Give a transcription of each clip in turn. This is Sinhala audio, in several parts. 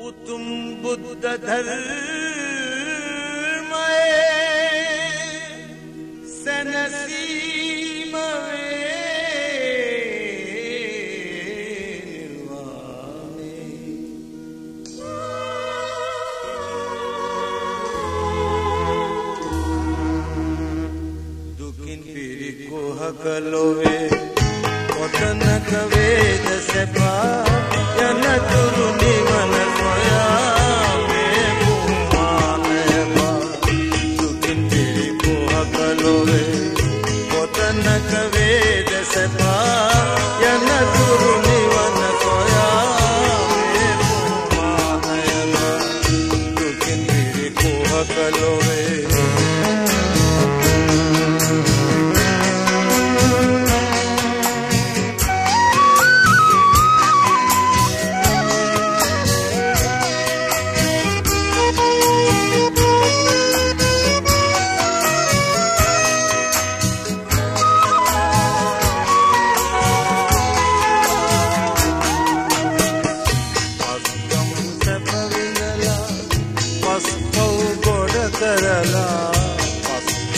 तुम बुद्ध धर्म सनसीम दुखिन पीर को हकलोवे वतन कवेद से पा जन तुरु निवन न कवेदसपा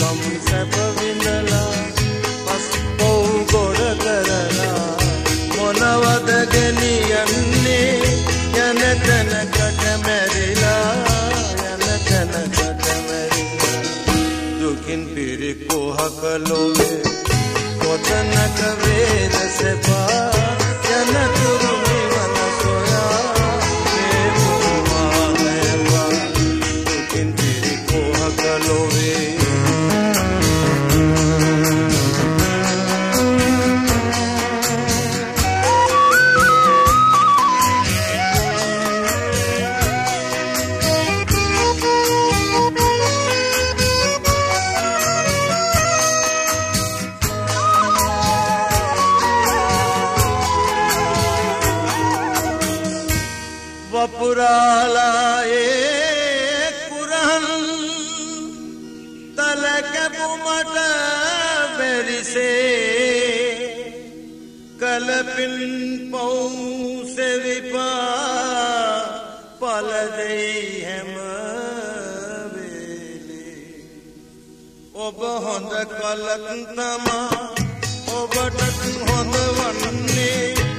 පස්කම් සැපවිඳලා පස්පව් ගොඩ කරලා. මොනවද ගෙනියන්නේ? යන තැනකට මැරිලා යන තැනකට මැරිලා. දුකින් පිරි කුහක ලොවේ කොතනක වේද සෙපා? වපුරාලායේ කුරහන් තලකැපුමට බැරිසේ කලපින් පවුසෙවිපා පලදෙයි හැමවේලේ ඔබ හොඳ කලක් තමා ඔබට හොඳ වන්නේ